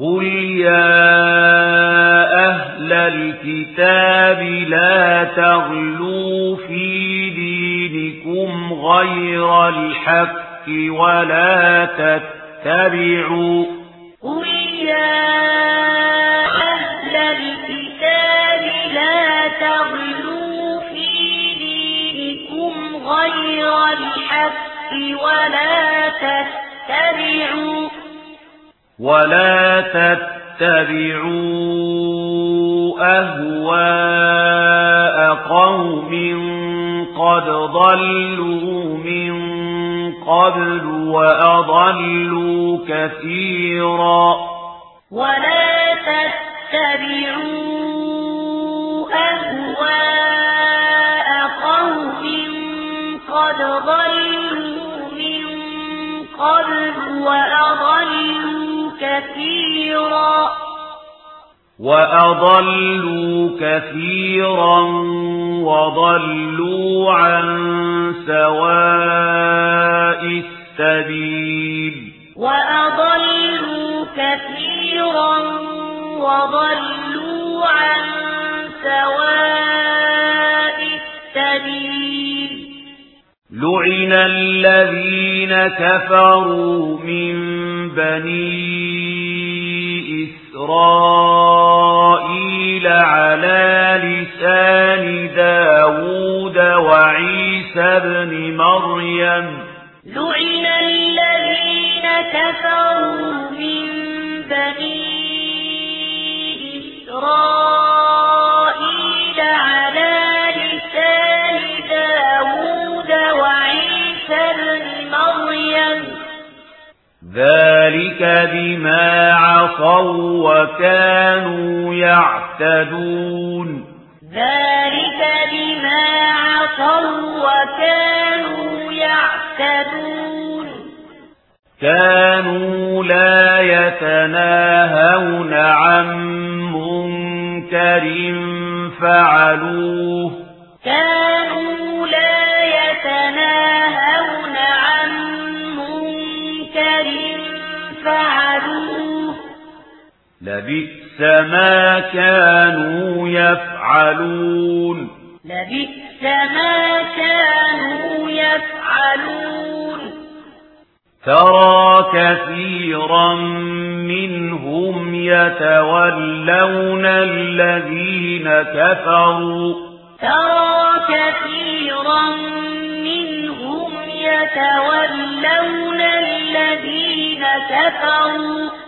قل يا أهل الكتاب لا تغلوا في دينكم غير الحق ولا تتبعوا قل يا أهل الكتاب لا تغلوا في دينكم غير الحق ولا تتبعوا ولا تتبعوا أهواء قوم قد ضلوا من قبل وأضلوا كثيرا ولا تتبعوا أهواء قوم قد ضلوا كثيرا. وأضلوا كثيرا وضلوا عن سواء السبيل. وأضلوا كثيرا وضلوا عن سواء السبيل. لعن الذين كفروا من بني إسرائيل على لسان داود وعيسى بن مريم لعن الذين كفروا من بني إسرائيل على لسان داود وعيسى بن مريم ذلك ذلك بما عصوا وكانوا يعتدون ذلك بما عصوا وكانوا يعتدون كانوا لا يتناهون عن منكر فعلوه كانوا لبئس ما كانوا يفعلون. لبئس ما كانوا يفعلون. ترى كثيرا منهم يتولون الذين كفروا. ترى كثيرا منهم يتولون الذين كفروا.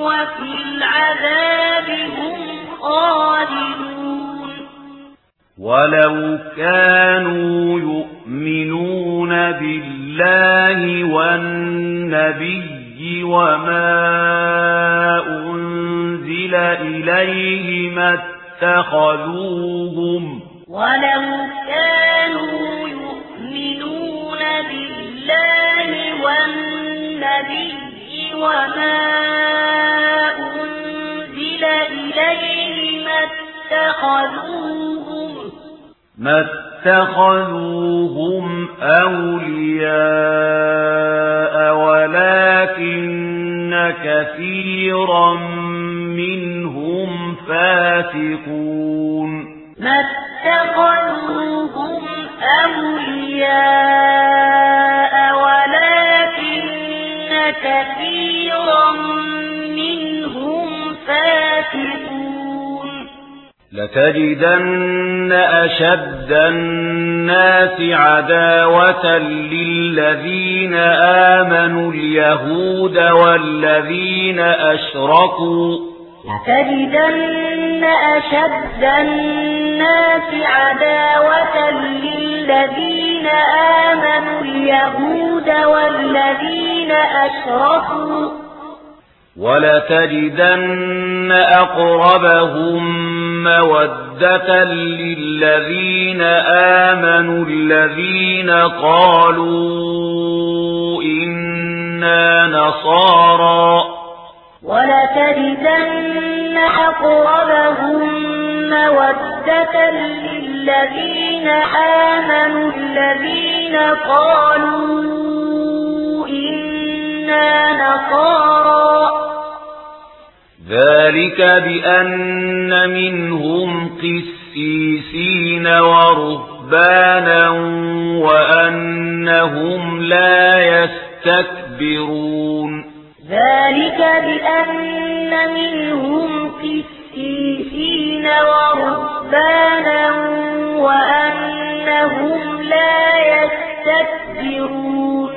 وفي العذاب هم خالدون. ولو كانوا يؤمنون بالله والنبي وما أنزل إليه ما اتخذوهم ولو كانوا يؤمنون بالله والنبي وما أنزل اتخذوهم ما اتخذوهم أولياء ولكن كثيرا منهم فاتقون ما اتخذوهم أولياء ولكن كثيرا منهم فاتقون لتجدن أشد الناس عداوة للذين آمنوا اليهود والذين أشركوا. لتجدن أشد الناس عداوة للذين آمنوا اليهود والذين أشركوا. وَلَتَجِدَنَّ أَقْرَبَهُم مَّوَدَّةً لِّلَّذِينَ آمَنُوا الَّذِينَ قَالُوا إِنَّا نَصَارَى وَلَتَجِدَنَّ أَقْرَبَهُم مَّوَدَّةً لِّلَّذِينَ آمَنُوا الَّذِينَ قَالُوا إِنَّا نَصَارَى ذلك بأن منهم قسيسين ورهبانا وأنهم لا يستكبرون ذلك بأن منهم قسيسين ورهبانا وأنهم لا يستكبرون